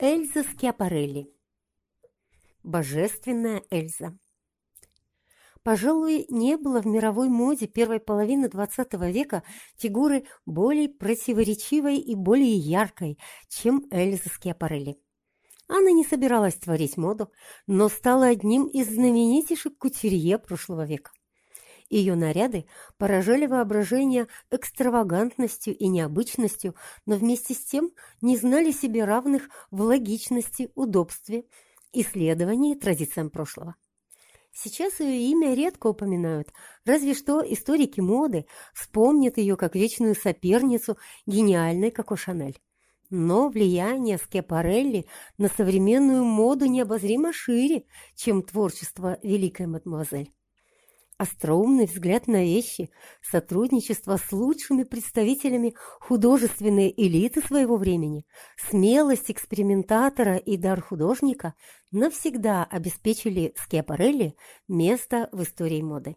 Эльза Скиапарелли. Божественная Эльза. Пожалуй, не было в мировой моде первой половины XX века фигуры более противоречивой и более яркой, чем Эльза Скиапарелли. Она не собиралась творить моду, но стала одним из знаменитейших кутюрье прошлого века. Ее наряды поражали воображение экстравагантностью и необычностью, но вместе с тем не знали себе равных в логичности, удобстве, исследовании традициям прошлого. Сейчас ее имя редко упоминают, разве что историки моды вспомнят ее как вечную соперницу гениальной Коко Шанель. Но влияние Скепарелли на современную моду необозримо шире, чем творчество великой мадемуазель остроумный взгляд на вещи, сотрудничество с лучшими представителями художественной элиты своего времени, смелость экспериментатора и дар художника навсегда обеспечили Скиапарелли место в истории моды.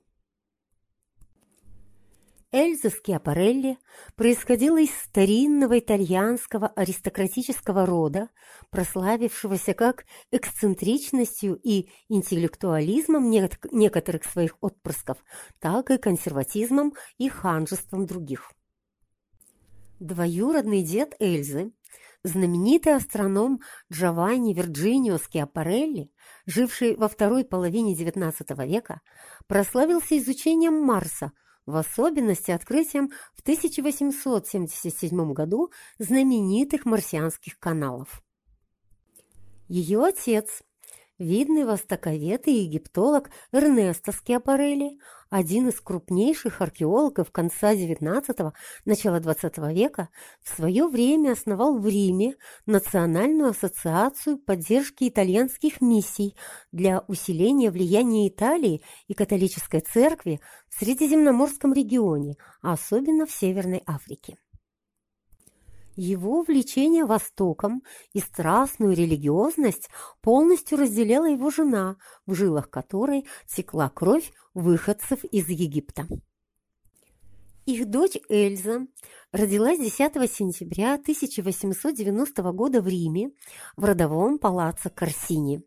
Эльза Скиапарелли происходила из старинного итальянского аристократического рода, прославившегося как эксцентричностью и интеллектуализмом некоторых своих отпрысков, так и консерватизмом и ханжеством других. Двоюродный дед Эльзы, знаменитый астроном Джованни Вирджинио Скиапарелли, живший во второй половине XIX века, прославился изучением Марса – в особенности открытием в 1877 году знаменитых марсианских каналов. Ее отец, видный востоковед и египтолог Эрнесто Скиапарелли, один из крупнейших археологов конца XIX – начала XX века, в свое время основал в Риме Национальную ассоциацию поддержки итальянских миссий для усиления влияния Италии и католической церкви в Средиземноморском регионе, а особенно в Северной Африке. Его увлечение Востоком и страстную религиозность полностью разделяла его жена, в жилах которой текла кровь выходцев из Египта. Их дочь Эльза родилась 10 сентября 1890 года в Риме в родовом палаццо Корсини.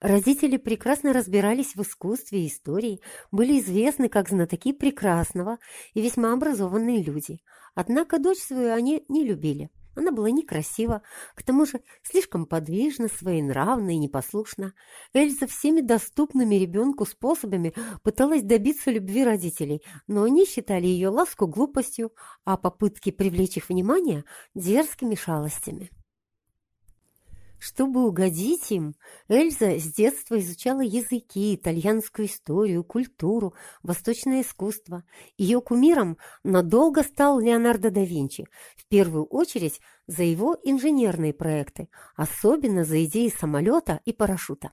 Родители прекрасно разбирались в искусстве и истории, были известны как знатоки прекрасного и весьма образованные люди. Однако дочь свою они не любили. Она была некрасива, к тому же слишком подвижна, своенравна и непослушна. Эльза всеми доступными ребенку способами пыталась добиться любви родителей, но они считали ее ласку глупостью, а попытки привлечь их внимание – дерзкими шалостями. Чтобы угодить им, Эльза с детства изучала языки, итальянскую историю, культуру, восточное искусство. Ее кумиром надолго стал Леонардо да Винчи, в первую очередь за его инженерные проекты, особенно за идеи самолета и парашюта.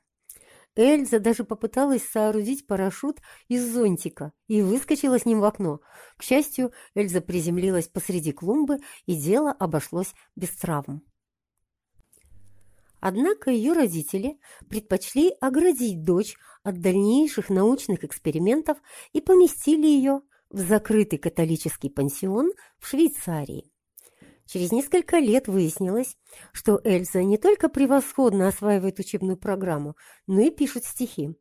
Эльза даже попыталась соорудить парашют из зонтика и выскочила с ним в окно. К счастью, Эльза приземлилась посреди клумбы, и дело обошлось без травм. Однако ее родители предпочли оградить дочь от дальнейших научных экспериментов и поместили ее в закрытый католический пансион в Швейцарии. Через несколько лет выяснилось, что Эльза не только превосходно осваивает учебную программу, но и пишет стихи.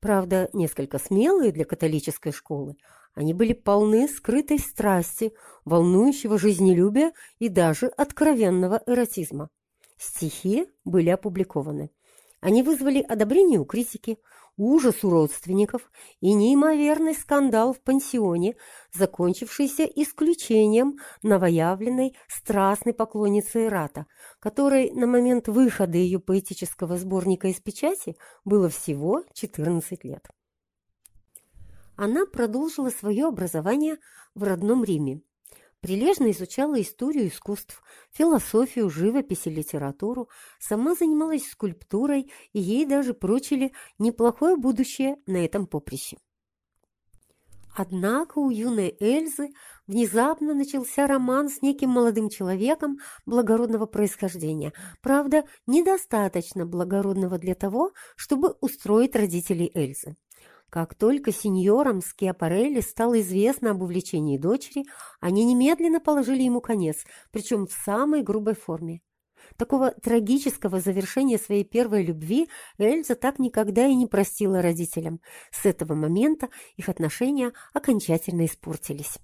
Правда, несколько смелые для католической школы, они были полны скрытой страсти, волнующего жизнелюбия и даже откровенного эротизма. Стихи были опубликованы. Они вызвали одобрение у критики, ужас у родственников и неимоверный скандал в пансионе, закончившийся исключением новоявленной страстной поклонницы Ирата, которой на момент выхода ее поэтического сборника из печати было всего 14 лет. Она продолжила свое образование в родном Риме Прилежно изучала историю искусств, философию, живопись и литературу, сама занималась скульптурой, и ей даже прочили неплохое будущее на этом поприще. Однако у юной Эльзы внезапно начался роман с неким молодым человеком благородного происхождения, правда, недостаточно благородного для того, чтобы устроить родителей Эльзы. Как только сеньорам Скиапарелли стало известно об увлечении дочери, они немедленно положили ему конец, причем в самой грубой форме. Такого трагического завершения своей первой любви Эльза так никогда и не простила родителям. С этого момента их отношения окончательно испортились.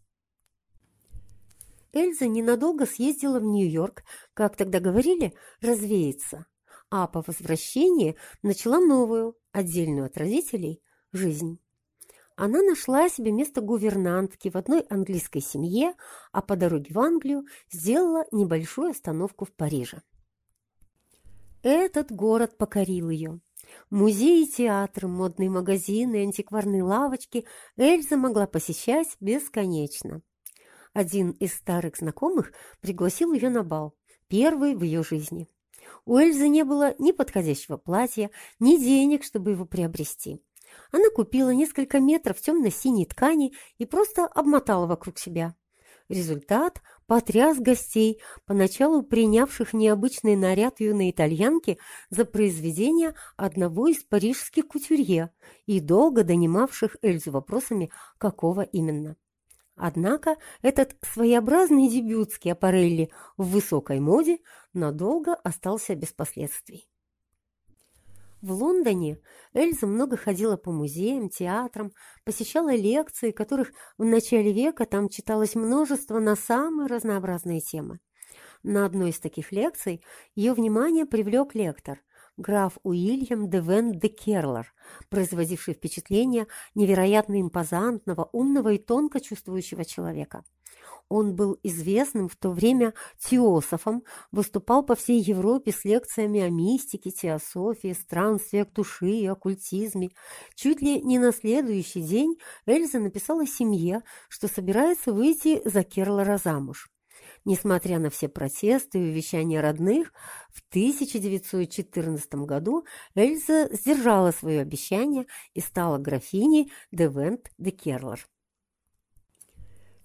Эльза ненадолго съездила в Нью-Йорк, как тогда говорили, развеяться, а по возвращении начала новую, отдельную от родителей, жизнь. Она нашла себе место гувернантки в одной английской семье, а по дороге в Англию сделала небольшую остановку в Париже. Этот город покорил ее. Музеи, театры, модные магазины, антикварные лавочки Эльза могла посещать бесконечно. Один из старых знакомых пригласил ее на бал, первый в ее жизни. У Эльзы не было ни подходящего платья, ни денег, чтобы его приобрести. Она купила несколько метров темно-синей ткани и просто обмотала вокруг себя. Результат потряс гостей, поначалу принявших необычный наряд юной итальянки за произведение одного из парижских кутюрье и долго донимавших Эльзу вопросами, какого именно. Однако этот своеобразный дебют Скиапарелли в высокой моде надолго остался без последствий. В Лондоне Эльза много ходила по музеям, театрам, посещала лекции, которых в начале века там читалось множество на самые разнообразные темы. На одной из таких лекций ее внимание привлек лектор, граф Уильям де Вен де Керлер, производивший впечатление невероятно импозантного, умного и тонко чувствующего человека. Он был известным в то время теософом, выступал по всей Европе с лекциями о мистике, теософии, странствиях души и оккультизме. Чуть ли не на следующий день Эльза написала семье, что собирается выйти за Керлера замуж. Несмотря на все протесты и увещания родных, в 1914 году Эльза сдержала свое обещание и стала графиней де Вент де Керлер.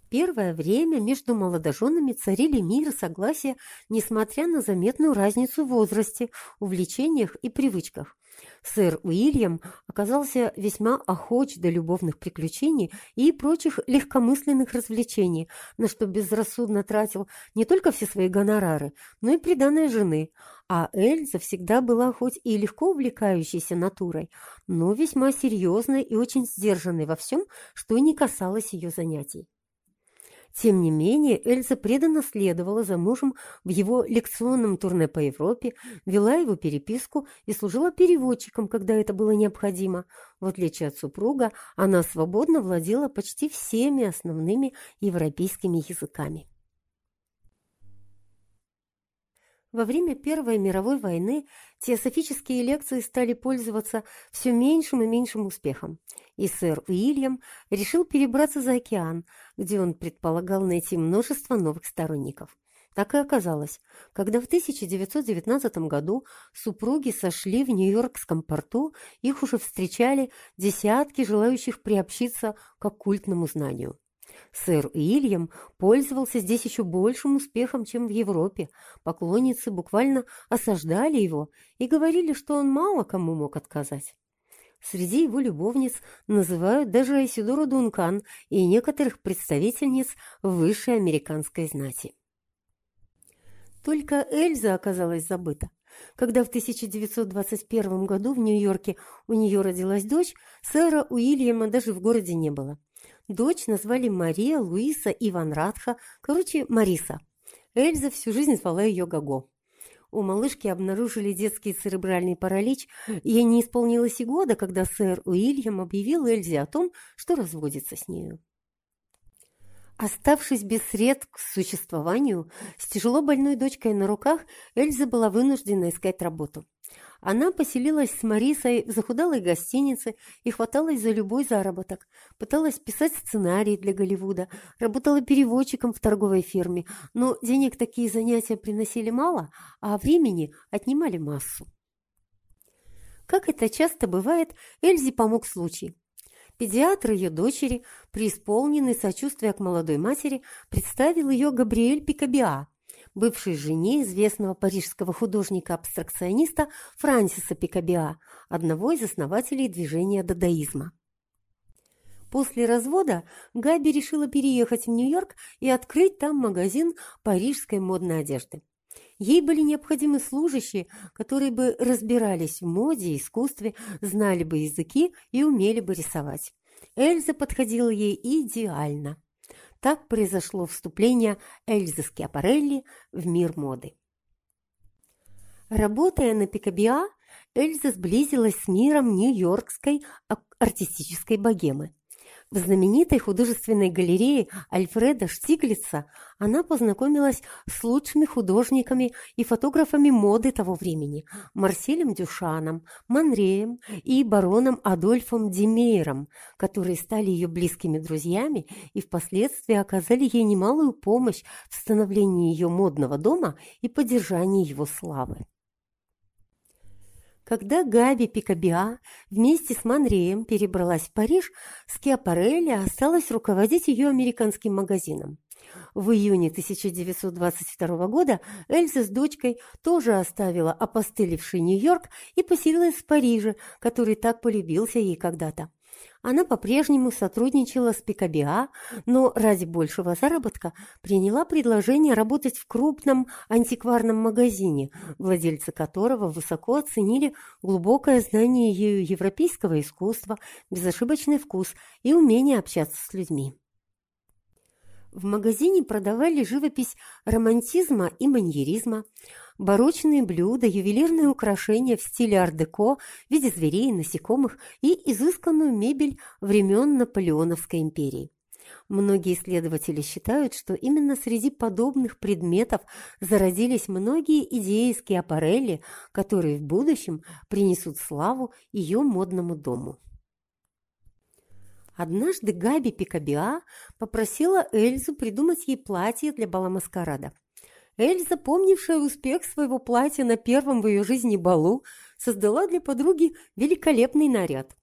Первое время между молодоженами царили мир и согласие, несмотря на заметную разницу в возрасте, увлечениях и привычках. Сэр Уильям оказался весьма охоч до любовных приключений и прочих легкомысленных развлечений, на что безрассудно тратил не только все свои гонорары, но и приданные жены, а Эльза всегда была хоть и легко увлекающейся натурой, но весьма серьезной и очень сдержанной во всем, что не касалось ее занятий. Тем не менее, Эльза преданно следовала за мужем в его лекционном турне по Европе, вела его переписку и служила переводчиком, когда это было необходимо. В отличие от супруга, она свободно владела почти всеми основными европейскими языками. Во время Первой мировой войны теософические лекции стали пользоваться все меньшим и меньшим успехом, и сэр Уильям решил перебраться за океан, где он предполагал найти множество новых сторонников. Так и оказалось, когда в 1919 году супруги сошли в Нью-Йоркском порту, их уже встречали десятки желающих приобщиться к оккультному знанию. Сэр Уильям пользовался здесь еще большим успехом, чем в Европе. Поклонницы буквально осаждали его и говорили, что он мало кому мог отказать. Среди его любовниц называют даже Айсидору Дункан и некоторых представительниц высшей американской знати. Только Эльза оказалась забыта. Когда в 1921 году в Нью-Йорке у нее родилась дочь, сэра Уильяма даже в городе не было. Дочь назвали Мария Луиса Иван Радха, короче, Мариса. Эльза всю жизнь звала ее Гаго. У малышки обнаружили детский церебральный паралич. Ей не исполнилось и года, когда сэр Уильям объявил Эльзе о том, что разводится с нею. Оставшись без средств к существованию, с тяжело больной дочкой на руках, Эльза была вынуждена искать работу. Она поселилась с Марисой в захудалой гостинице и хваталась за любой заработок. Пыталась писать сценарии для Голливуда, работала переводчиком в торговой фирме, но денег такие занятия приносили мало, а времени отнимали массу. Как это часто бывает, Эльзе помог случай. Педиатр ее дочери, преисполненный сочувствия к молодой матери, представил ее Габриэль Пикабиа, бывшей жене известного парижского художника-абстракциониста Франсиса Пикабиа, одного из основателей движения дадаизма. После развода Габи решила переехать в Нью-Йорк и открыть там магазин парижской модной одежды. Ей были необходимы служащие, которые бы разбирались в моде и искусстве, знали бы языки и умели бы рисовать. Эльза подходила ей идеально. Так произошло вступление Эльзы Скиапарелли в мир моды. Работая на Пикабиа, Эльза сблизилась с миром нью-йоркской артистической богемы. В знаменитой художественной галерее Альфреда Штиглица она познакомилась с лучшими художниками и фотографами моды того времени – Марселем Дюшаном, Манреем и бароном Адольфом Демейером, которые стали ее близкими друзьями и впоследствии оказали ей немалую помощь в становлении ее модного дома и поддержании его славы. Когда Габи Пикабиа вместе с Манреем перебралась в Париж, Скиапарелли осталась руководить ее американским магазином. В июне 1922 года Эльза с дочкой тоже оставила опостылевший Нью-Йорк и поселилась в Париже, который так полюбился ей когда-то. Она по-прежнему сотрудничала с Пикабиа, но ради большего заработка приняла предложение работать в крупном антикварном магазине, владельцы которого высоко оценили глубокое знание ею европейского искусства, безошибочный вкус и умение общаться с людьми. В магазине продавали живопись романтизма и маньеризма, барочные блюда, ювелирные украшения в стиле ар-деко в виде зверей насекомых и изысканную мебель времен Наполеоновской империи. Многие исследователи считают, что именно среди подобных предметов зародились многие идеи Скиапарелли, которые в будущем принесут славу ее модному дому. Однажды Габи Пикабиа попросила Эльзу придумать ей платье для бала маскарада. Эльза, помнившая успех своего платья на первом в ее жизни балу, создала для подруги великолепный наряд.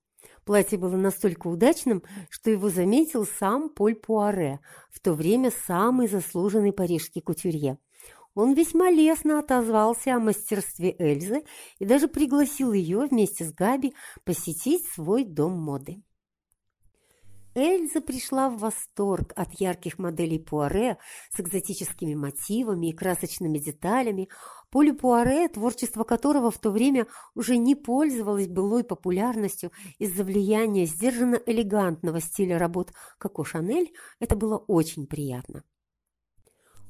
Платье было настолько удачным, что его заметил сам Поль Пуаре, в то время самый заслуженный парижский кутюрье. Он весьма лестно отозвался о мастерстве Эльзы и даже пригласил ее вместе с Габи посетить свой дом моды. Эльза пришла в восторг от ярких моделей Пуаре с экзотическими мотивами и красочными деталями. Поле Пуаре, творчество которого в то время уже не пользовалось былой популярностью из-за влияния сдержанно элегантного стиля работ Коко Шанель, это было очень приятно.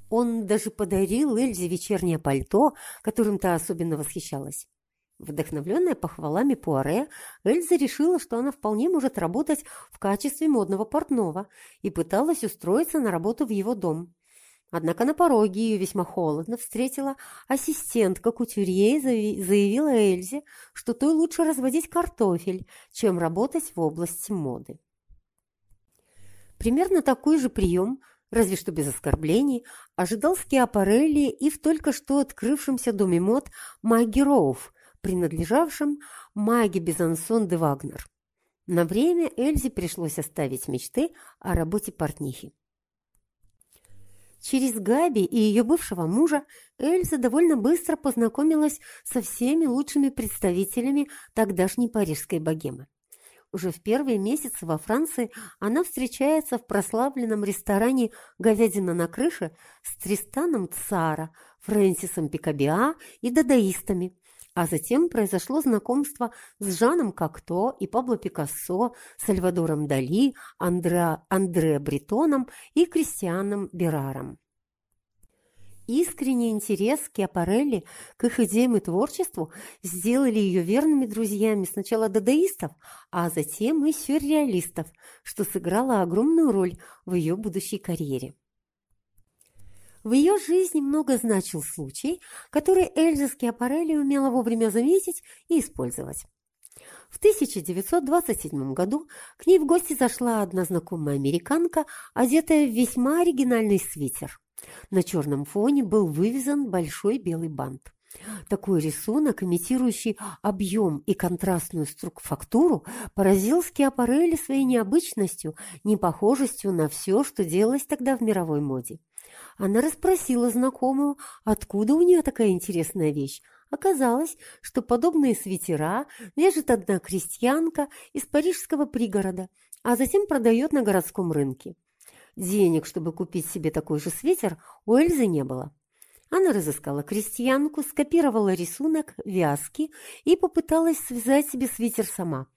Он даже подарил Эльзе вечернее пальто, которым та особенно восхищалась. Вдохновленная похвалами Пуаре, Эльза решила, что она вполне может работать в качестве модного портного и пыталась устроиться на работу в его дом. Однако на пороге ее весьма холодно встретила ассистентка кутюрье и заявила Эльзе, что той лучше разводить картофель, чем работать в области моды. Примерно такой же прием, разве что без оскорблений, ожидал Скиапарелли и в только что открывшемся доме мод Магги Роуф, принадлежавшем маге Безансон де Вагнер. На время Эльзе пришлось оставить мечты о работе портнихи. Через Габи и ее бывшего мужа Эльза довольно быстро познакомилась со всеми лучшими представителями тогдашней парижской богемы. Уже в первые месяцы во Франции она встречается в прославленном ресторане «Говядина на крыше» с Тристаном Цара, Фрэнсисом Пикабиа и дадаистами, а затем произошло знакомство с Жаном Кокто и Пабло Пикассо, Сальвадором Дали, Андре, Андре Бретоном и Кристианом Бераром. Искренний интерес Киапарелли к их идеям и творчеству сделали ее верными друзьями сначала дадаистов, а затем и сюрреалистов, что сыграло огромную роль в ее будущей карьере. В ее жизни много значил случай, который Эльза Скиапарелли умела вовремя заметить и использовать. В 1927 году к ней в гости зашла одна знакомая американка, одетая в весьма оригинальный свитер. На черном фоне был вывезен большой белый бант. Такой рисунок, имитирующий объем и контрастную фактуру, поразил Скиапарелли своей необычностью, непохожестью на все, что делалось тогда в мировой моде. Она расспросила знакомую, откуда у нее такая интересная вещь. Оказалось, что подобные свитера вяжет одна крестьянка из парижского пригорода, а затем продает на городском рынке. Денег, чтобы купить себе такой же свитер, у Эльзы не было. Она разыскала крестьянку, скопировала рисунок, вязки и попыталась связать себе свитер сама,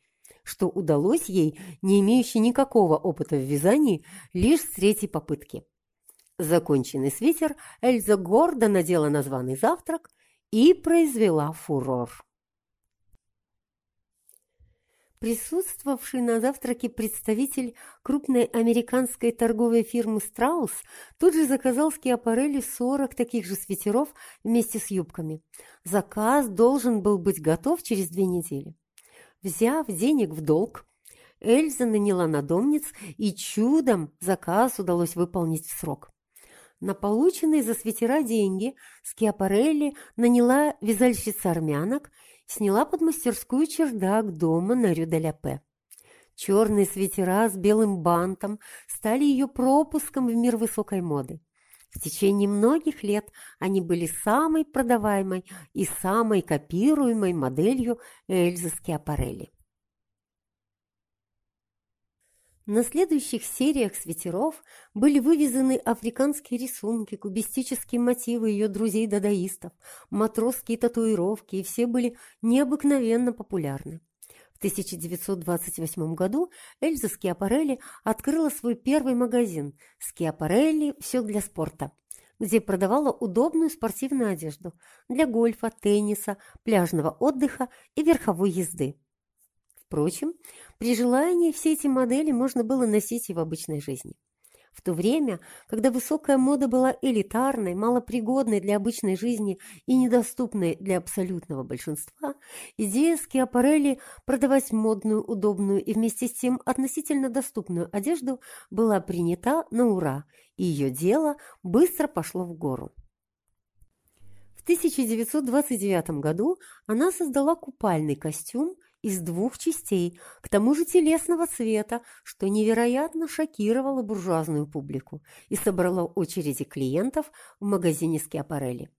что удалось ей, не имеющей никакого опыта в вязании, лишь с третьей попытки. Законченный свитер Эльза гордо надела на званый завтрак и произвела фурор. Присутствовавший на завтраке представитель крупной американской торговой фирмы «Страус» тут же заказал Скиапарелли 40 таких же свитеров вместе с юбками. Заказ должен был быть готов через две недели. Взяв денег в долг, Эльза наняла надомниц, и чудом заказ удалось выполнить в срок. На полученные за свитера деньги Скиапарелли наняла вязальщица армянок сняла под мастерскую чердак дома на Рю-де-Ля-Пе. Черные свитера с белым бантом стали ее пропуском в мир высокой моды. В течение многих лет они были самой продаваемой и самой копируемой моделью Эльзы Скиапарелли. На следующих сериях свитеров были вывезены африканские рисунки, кубистические мотивы ее друзей-дадаистов, матросские татуировки, и все были необыкновенно популярны. В 1928 году Эльза Скиапарелли открыла свой первый магазин «Скиапарелли. Все для спорта», где продавала удобную спортивную одежду для гольфа, тенниса, пляжного отдыха и верховой езды. Впрочем, при желании все эти модели можно было носить и в обычной жизни. В то время, когда высокая мода была элитарной, малопригодной для обычной жизни и недоступной для абсолютного большинства, идея Скиапарелли продавать модную, удобную и вместе с тем относительно доступную одежду была принята на ура, и ее дело быстро пошло в гору. В 1929 году она создала купальный костюм из двух частей, к тому же телесного цвета, что невероятно шокировало буржуазную публику и собрало очереди клиентов в магазине Скиапарелли.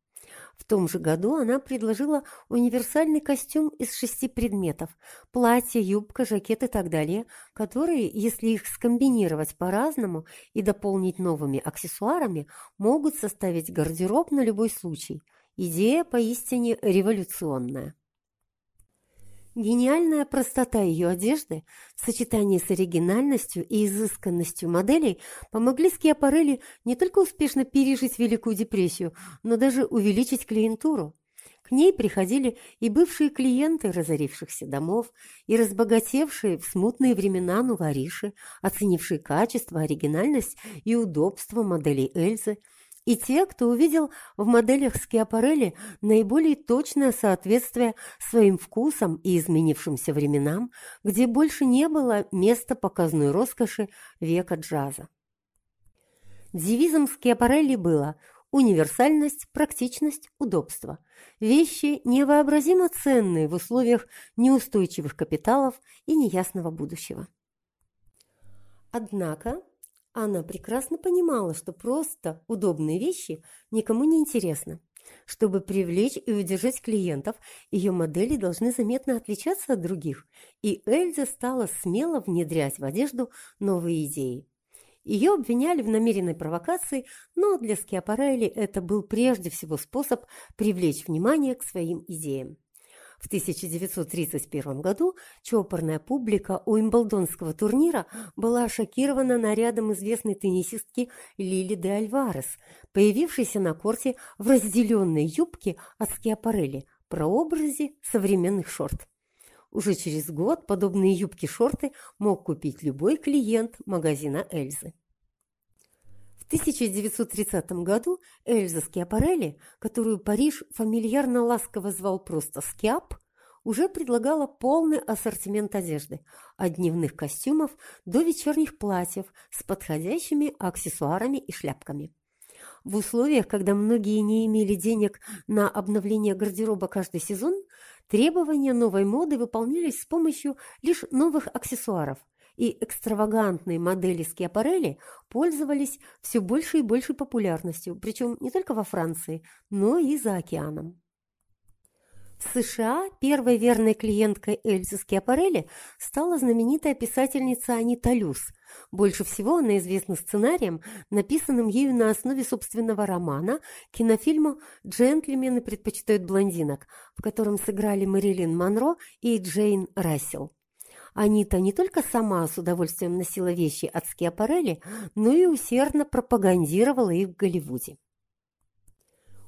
В том же году она предложила универсальный костюм из шести предметов – платье, юбка, жакет и так далее, которые, если их скомбинировать по-разному и дополнить новыми аксессуарами, могут составить гардероб на любой случай. Идея поистине революционная. Гениальная простота ее одежды в сочетании с оригинальностью и изысканностью моделей помогли Скиапарелли не только успешно пережить Великую депрессию, но даже увеличить клиентуру. К ней приходили и бывшие клиенты разорившихся домов, и разбогатевшие в смутные времена нувориши, оценившие качество, оригинальность и удобство моделей Эльзы – и те, кто увидел в моделях Скиапарелли наиболее точное соответствие своим вкусам и изменившимся временам, где больше не было места показной роскоши века джаза. Девизом Скиапарелли было универсальность, практичность, удобство. Вещи невообразимо ценные в условиях неустойчивых капиталов и неясного будущего. Однако она прекрасно понимала, что просто удобные вещи никому не интересны. Чтобы привлечь и удержать клиентов, ее модели должны заметно отличаться от других, и Эльза стала смело внедрять в одежду новые идеи. Ее обвиняли в намеренной провокации, но для Скиапарелли это был прежде всего способ привлечь внимание к своим идеям. В 1931 году чопорная публика Уимблдонского турнира была шокирована нарядом известной теннисистки Лили де Альварес, появившейся на корте в разделенной юбке от Скиапарелли, прообразе современных шорт. Уже через год подобные юбки-шорты мог купить любой клиент магазина Эльзы. 1930 году Эльза Скиапарелли, которую Париж фамильярно ласково звал просто «Скиап», уже предлагала полный ассортимент одежды, от дневных костюмов до вечерних платьев с подходящими аксессуарами и шляпками. В условиях, когда многие не имели денег на обновление гардероба каждый сезон, требования новой моды выполнялись с помощью лишь новых аксессуаров – и экстравагантные модели Скиапарелли пользовались все большей и большей популярностью, причем не только во Франции, но и за океаном. В США первой верной клиенткой Эльзы Скиапарелли стала знаменитая писательница Анита Люс. Больше всего она известна сценарием, написанным ею на основе собственного романа, кинофильму «Джентльмены предпочитают блондинок», в котором сыграли Мэрилин Монро и Джейн Рассел. Анита не только сама с удовольствием носила вещи от Скиапарелли, но и усердно пропагандировала их в Голливуде.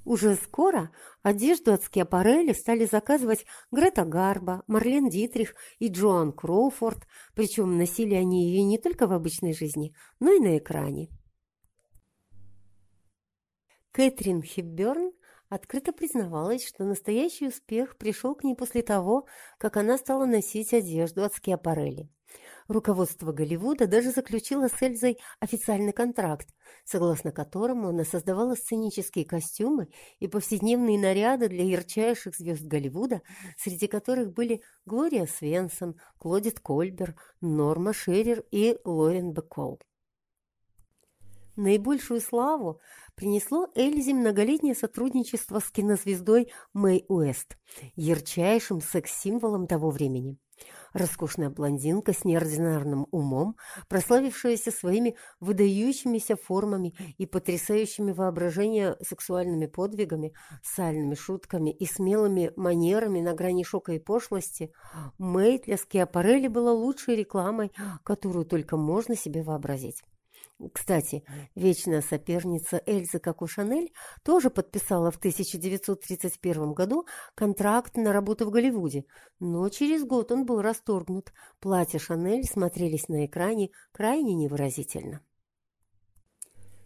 Уже скоро одежду от Скиапарелли стали заказывать Грета Гарба, Марлен Дитрих и Джоан Кроуфорд, причем носили они ее не только в обычной жизни, но и на экране. Кэтрин Хипберн открыто признавалась, что настоящий успех пришел к ней после того, как она стала носить одежду от Скиапарелли. Руководство Голливуда даже заключило с Эльзой официальный контракт, согласно которому она создавала сценические костюмы и повседневные наряды для ярчайших звезд Голливуда, среди которых были Глория Свенсон, Клодит Кольбер, Норма Шерер и Лорен Бекол. Наибольшую славу принесло Эльзе многолетнее сотрудничество с кинозвездой Мэй Уэст, ярчайшим секс-символом того времени. Роскошная блондинка с неординарным умом, прославившаяся своими выдающимися формами и потрясающими воображение сексуальными подвигами, сальными шутками и смелыми манерами на грани шока и пошлости, Мэй для Скиапарелли была лучшей рекламой, которую только можно себе вообразить. Кстати, вечная соперница Эльзы Коко Шанель тоже подписала в 1931 году контракт на работу в Голливуде, но через год он был расторгнут. Платья Шанель смотрелись на экране крайне невыразительно.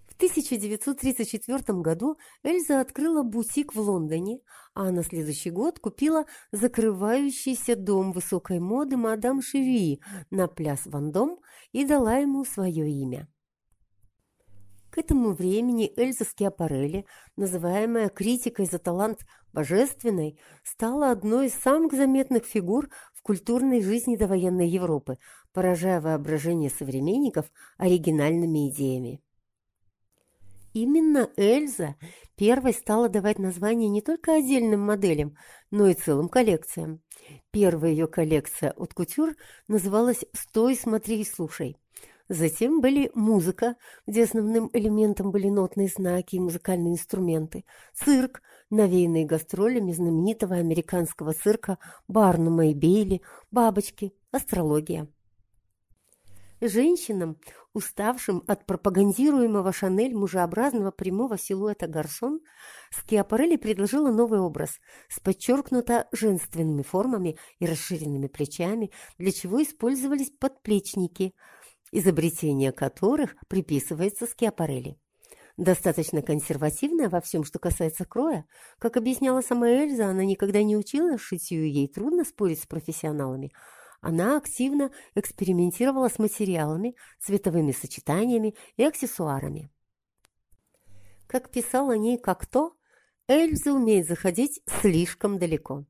В 1934 году Эльза открыла бутик в Лондоне, а на следующий год купила закрывающийся дом высокой моды мадам Шеви на пляс Вандом и дала ему свое имя. К этому времени Эльза Скиапарелли, называемая критикой за талант божественной, стала одной из самых заметных фигур в культурной жизни довоенной Европы, поражая воображение современников оригинальными идеями. Именно Эльза первой стала давать название не только отдельным моделям, но и целым коллекциям. Первая ее коллекция от кутюр называлась «Стой, смотри и слушай». Затем были музыка, где основным элементом были нотные знаки и музыкальные инструменты, цирк, навеянный гастролями знаменитого американского цирка Барнума и Бейли, бабочки, астрология. Женщинам, уставшим от пропагандируемого Шанель мужеобразного прямого силуэта гарсон, Скиапарелли предложила новый образ с подчеркнуто женственными формами и расширенными плечами, для чего использовались подплечники – изобретение которых приписывается Скиапарелли. Достаточно консервативная во всем, что касается кроя. Как объясняла сама Эльза, она никогда не учила шитью, ей трудно спорить с профессионалами. Она активно экспериментировала с материалами, цветовыми сочетаниями и аксессуарами. Как писал о ней как-то, Эльза умеет заходить слишком далеко.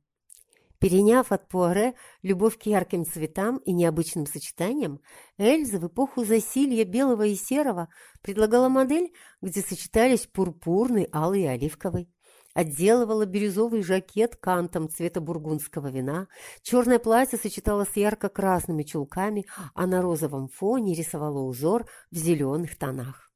Переняв от Пуаре любовь к ярким цветам и необычным сочетаниям, Эльза в эпоху засилья белого и серого предлагала модель, где сочетались пурпурный, алый и оливковый. Отделывала бирюзовый жакет кантом цвета бургундского вина, черное платье сочетала с ярко-красными чулками, а на розовом фоне рисовала узор в зеленых тонах.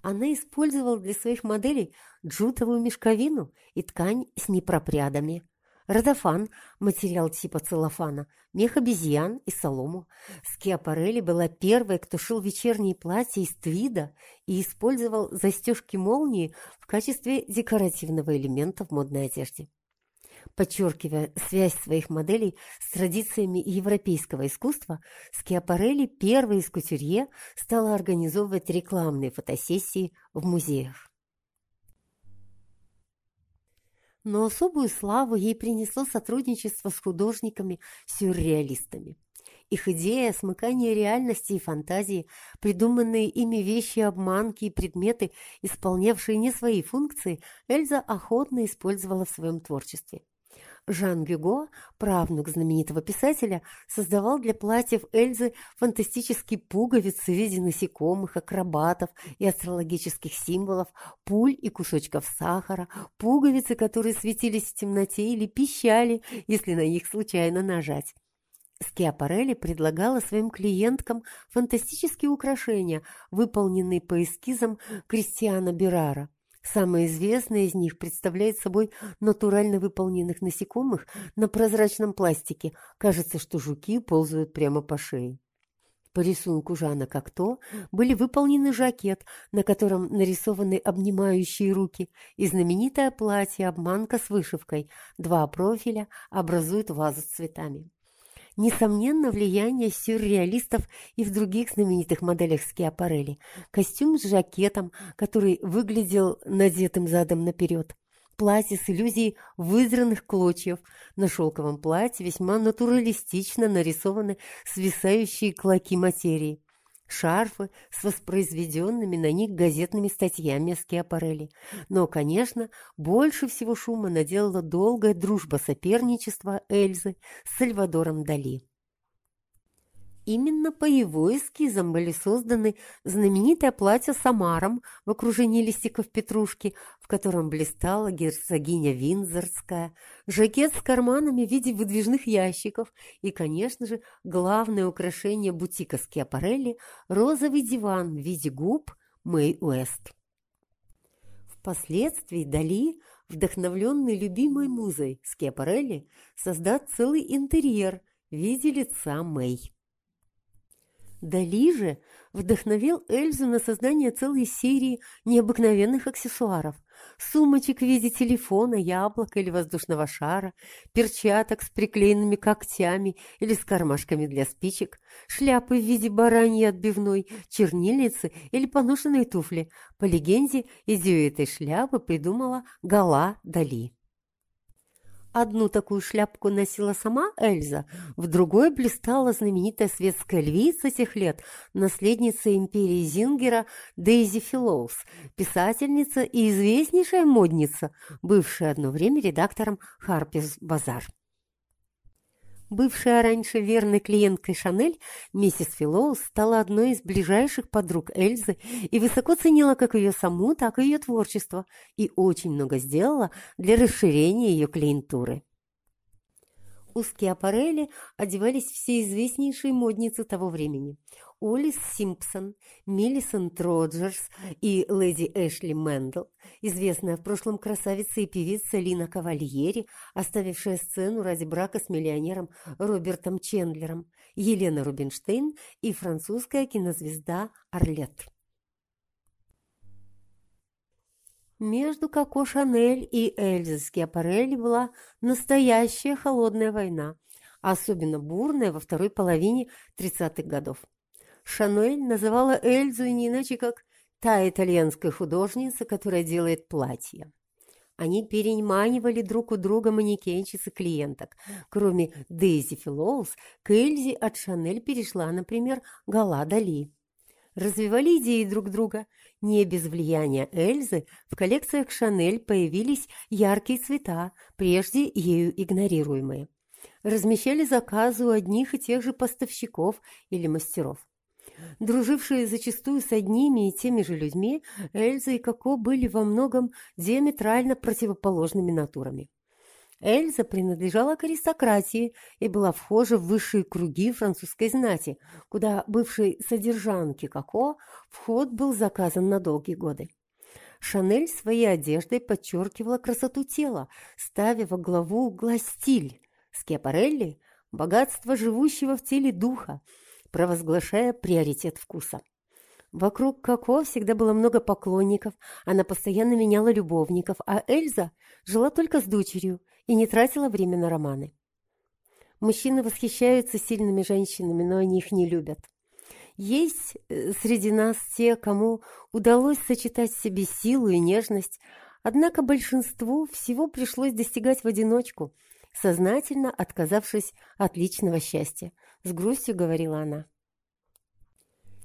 Она использовала для своих моделей джутовую мешковину и ткань с непропрядами – Родофан – материал типа целлофана, мех обезьян и солому. Скиапарелли была первой, кто шил вечерние платья из твида и использовал застежки молнии в качестве декоративного элемента в модной одежде. Подчеркивая связь своих моделей с традициями европейского искусства, Скиапарелли, первой из кутюрье, стала организовывать рекламные фотосессии в музеях. Но особую славу ей принесло сотрудничество с художниками-сюрреалистами. Их идея смыкания реальности и фантазии, придуманные ими вещи, обманки и предметы, исполнявшие не свои функции, Эльза охотно использовала в своем творчестве. Жан Гюго, правнук знаменитого писателя, создавал для платьев Эльзы фантастические пуговицы в виде насекомых, акробатов и астрологических символов, пуль и кусочков сахара, пуговицы, которые светились в темноте или пищали, если на них случайно нажать. Скиапарелли предлагала своим клиенткам фантастические украшения, выполненные по эскизам Кристиана Берара. Самое известное из них представляет собой натурально выполненных насекомых на прозрачном пластике. Кажется, что жуки ползают прямо по шее. По рисунку Жана Кокто были выполнены жакет, на котором нарисованы обнимающие руки, и знаменитое платье-обманка с вышивкой. Два профиля образуют вазу с цветами. Несомненно, влияние сюрреалистов и в других знаменитых моделях Скиапарелли. Костюм с жакетом, который выглядел надетым задом наперед. Платье с иллюзией вызранных клочьев. На шелковом платье весьма натуралистично нарисованы свисающие клоки материи шарфы с воспроизведенными на них газетными статьями Скиапарелли. Но, конечно, больше всего шума наделала долгая дружба соперничества Эльзы с Сальвадором Дали. Именно по его эскизам были созданы знаменитое платье с омаром в окружении листиков петрушки, в котором блистала герцогиня Виндзорская, жакет с карманами в виде выдвижных ящиков и, конечно же, главное украшение бутика Скиапарелли – розовый диван в виде губ Мэй Уэст. Впоследствии Дали, вдохновленный любимой музой Скиапарелли, создаст целый интерьер в виде лица Мэй. Дали же вдохновил Эльзу на создание целой серии необыкновенных аксессуаров. Сумочек в виде телефона, яблока или воздушного шара, перчаток с приклеенными когтями или с кармашками для спичек, шляпы в виде бараньей отбивной, чернильницы или поношенные туфли. По легенде, идею этой шляпы придумала Гала Дали. Одну такую шляпку носила сама Эльза, в другой блистала знаменитая светская львица тех лет, наследница империи Зингера Дейзи Филоус, писательница и известнейшая модница, бывшая одно время редактором «Харперс Базар». Бывшая раньше верной клиенткой Шанель, миссис Филоус стала одной из ближайших подруг Эльзы и высоко ценила как ее саму, так и ее творчество, и очень много сделала для расширения ее клиентуры. У Скиапарелли одевались все известнейшие модницы того времени. Уоллис Симпсон, Миллисент Роджерс и леди Элси Мендл, известная в прошлом красавица и певица Лина Кавальери, оставившая сцену ради брака с миллионером Робертом Чендлером, Елена Рубинштейн и французская кинозвезда Арлетти. Между Коко Шанель и Эльзой Скиапарелли была настоящая холодная война, особенно бурная во второй половине 30-х годов. Шанель называла Эльзу не иначе как «та итальянская художница, которая делает платья». Они переманивали друг у друга манекенщиц и клиенток. Кроме Дейзи Филоус, к Эльзе от Шанель перешла, например, Гала Дали. Развивали идеи друг друга. Не без влияния Эльзы в коллекциях Шанель появились яркие цвета, прежде ею игнорируемые. Размещали заказы у одних и тех же поставщиков или мастеров. Дружившие зачастую с одними и теми же людьми, Эльза и Коко были во многом диаметрально противоположными натурами. Эльза принадлежала к аристократии и была вхожа в высшие круги французской знати, куда бывшей содержанке Коко вход был заказан на долгие годы. Шанель своей одеждой подчеркивала красоту тела, ставя во главу угла стиль. Скиапарелли – богатство живущего в теле духа, провозглашая приоритет вкуса. Вокруг Коко всегда было много поклонников, она постоянно меняла любовников, а Эльза жила только с дочерью и не тратила время на романы. Мужчины восхищаются сильными женщинами, но они их не любят. Есть э, среди нас те, кому удалось сочетать в себе силу и нежность, однако большинству всего пришлось достигать в одиночку, сознательно отказавшись от личного счастья, с грустью говорила она.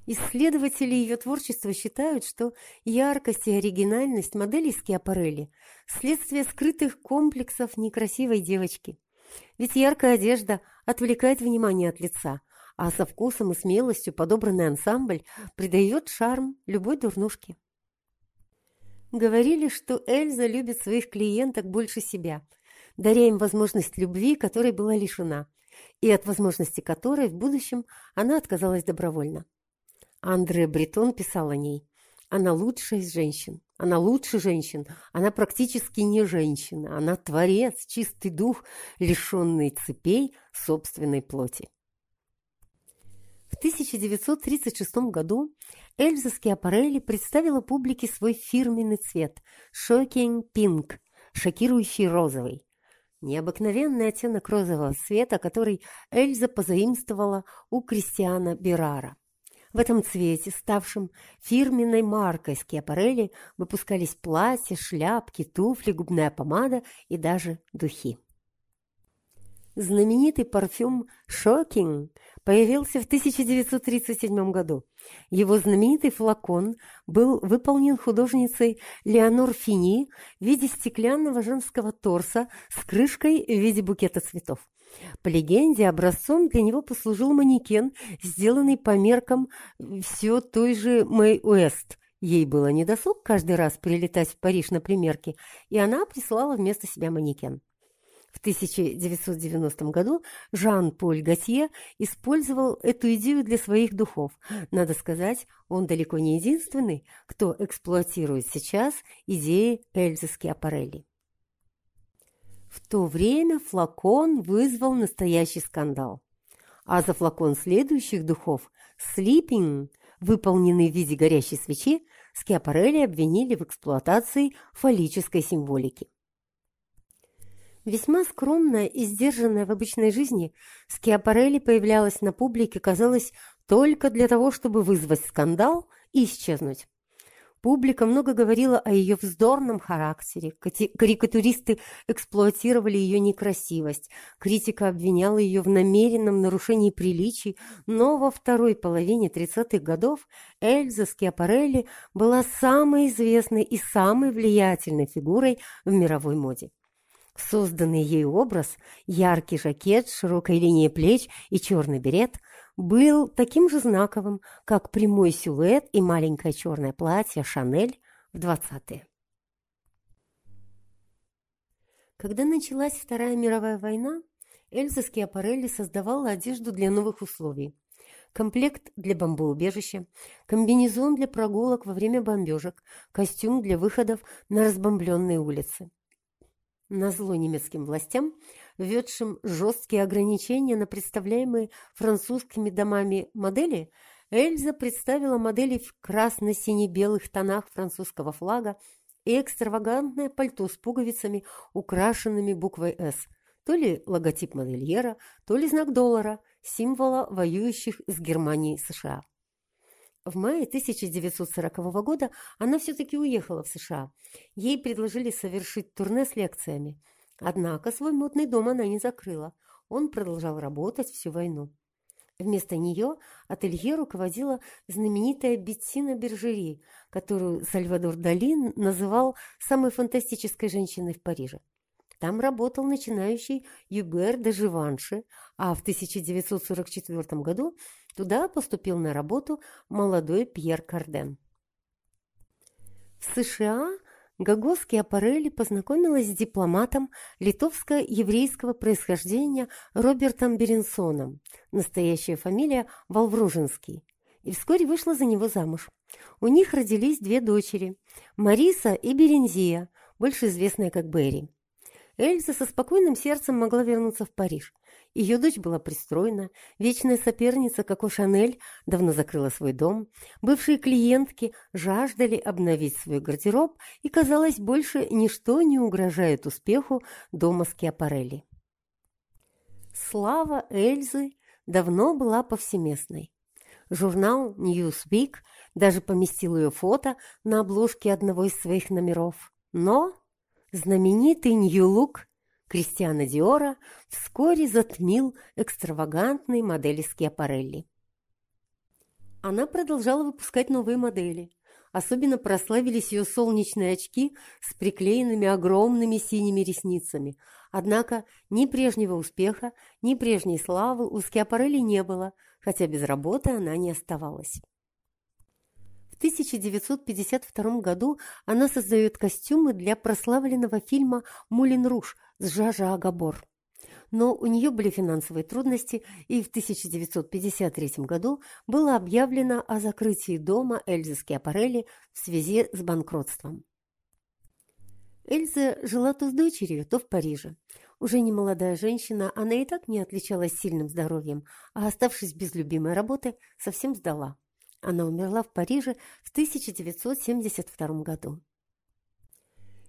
Исследователи ее творчества считают, что яркость и оригинальность моделей Скиапарелли – следствие скрытых комплексов некрасивой девочки. Ведь яркая одежда отвлекает внимание от лица, а со вкусом и смелостью подобранный ансамбль придает шарм любой дурнушке. Говорили, что Эльза любит своих клиенток больше себя, даря им возможность любви, которой была лишена, и от возможности которой в будущем она отказалась добровольно. Андре Бретон писал о ней. Она лучшая из женщин. Она лучше женщин. Она практически не женщина. Она творец, чистый дух, лишенный цепей собственной плоти. В 1936 году Эльза Скиапарелли представила публике свой фирменный цвет – «Shocking Pink» – шокирующий розовый. Необыкновенный оттенок розового цвета, который Эльза позаимствовала у Кристиана Берара. В этом цвете, ставшем фирменной маркой Скиапарелли, выпускались платья, шляпки, туфли, губная помада и даже духи. Знаменитый парфюм «Шокинг» появился в 1937 году. Его знаменитый флакон был выполнен художницей Леонор Фини в виде стеклянного женского торса с крышкой в виде букета цветов. По легенде, образцом для него послужил манекен, сделанный по меркам все той же Мэй Уэст. Ей было недосуг каждый раз прилетать в Париж на примерки, и она прислала вместо себя манекен. В 1990 году Жан-Поль Готье использовал эту идею для своих духов. Надо сказать, он далеко не единственный, кто эксплуатирует сейчас идеи Эльзы Скиапарелли. В то время флакон вызвал настоящий скандал. А за флакон следующих духов «Sleeping», выполненный в виде горящей свечи, Скиапарелли обвинили в эксплуатации фаллической символики. Весьма скромная и сдержанная в обычной жизни, Скиапарелли появлялась на публике, казалось, только для того, чтобы вызвать скандал и исчезнуть. Публика много говорила о ее вздорном характере, карикатуристы эксплуатировали ее некрасивость, критика обвиняла ее в намеренном нарушении приличий, но во второй половине 30-х годов Эльза Скиапарелли была самой известной и самой влиятельной фигурой в мировой моде. Созданный ею образ, яркий жакет с широкой линией плеч и черный берет – был таким же знаковым, как прямой силуэт и маленькое черное платье «Шанель» в 20-е. Когда началась Вторая мировая война, Эльза Скиапарелли создавала одежду для новых условий. Комплект для бомбоубежища, комбинезон для прогулок во время бомбежек, костюм для выходов на разбомбленные улицы. Назло немецким властям введшим жесткие ограничения на представляемые французскими домами модели, Эльза представила модели в красно-сине-белых тонах французского флага и экстравагантное пальто с пуговицами, украшенными буквой «С», то ли логотип модельера, то ли знак доллара, символа воюющих с Германией США. В мае 1940 года она все-таки уехала в США. Ей предложили совершить турне с лекциями – Однако свой модный дом она не закрыла. Он продолжал работать всю войну. Вместо нее ателье руководила знаменитая Беттина Бержери, которую Сальвадор Дали называл самой фантастической женщиной в Париже. Там работал начинающий Юбер де Живанши, а в 1944 году туда поступил на работу молодой Пьер Карден. В США Гагоски Апарелли познакомилась с дипломатом литовско-еврейского происхождения Робертом Беренсоном, настоящая фамилия Волвружинский, и вскоре вышла за него замуж. У них родились две дочери – Мариса и Берензия, больше известная как Берри. Эльза со спокойным сердцем могла вернуться в Париж – ее дочь была пристроена, вечная соперница Коко Шанель давно закрыла свой дом, бывшие клиентки жаждали обновить свой гардероб, и, казалось, больше ничто не угрожает успеху дома Скиапарелли. Слава Эльзы давно была повсеместной. Журнал Newsweek даже поместил ее фото на обложке одного из своих номеров. Но знаменитый Look Кристиана Диора вскоре затмил экстравагантные модели Скиапарелли. Она продолжала выпускать новые модели. Особенно прославились ее солнечные очки с приклеенными огромными синими ресницами. Однако ни прежнего успеха, ни прежней славы у Скиапарелли не было, хотя без работы она не оставалась. В 1952 году она создает костюмы для прославленного фильма «Мулин Руж» с Жажа Агабор но у нее были финансовые трудности, и в 1953 году было объявлено о закрытии дома Эльзы Скиапарелли в связи с банкротством. Эльза жила то с дочерью, то в Париже. Уже не молодая женщина, она и так не отличалась сильным здоровьем, а оставшись без любимой работы, совсем сдала. Она умерла в Париже в 1972 году.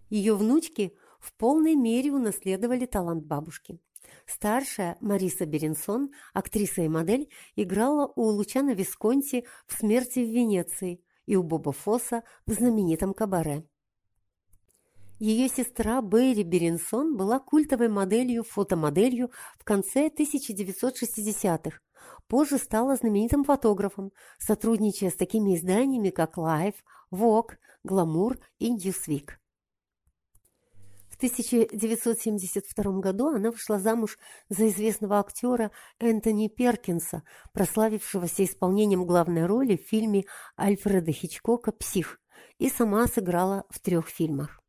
Ее внучки в полной мере унаследовали талант бабушки. Старшая Мариса Беренсон, актриса и модель, играла у Лучана Висконти в «Смерти в Венеции» и у Боба Фосса в знаменитом «Кабаре». Ее сестра Берри Беренсон была культовой моделью, фотомоделью в конце 1960-х. Позже стала знаменитым фотографом, сотрудничая с такими изданиями, как Life, Vogue, Glamour и Newsweek. 1972 году она вышла замуж за известного актера Энтони Перкинса, прославившегося исполнением главной роли в фильме Альфреда Хичкока «Псих», и сама сыграла в трех фильмах.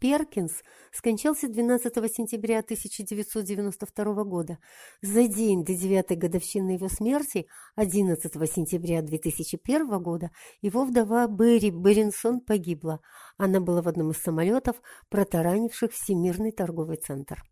Перкинс скончался 12 сентября 1992 года. За день до девятой годовщины его смерти, 11 сентября 2001 года, его вдова Берри Беринсон погибла. Она была в одном из самолетов, протаранивших Всемирный торговый центр.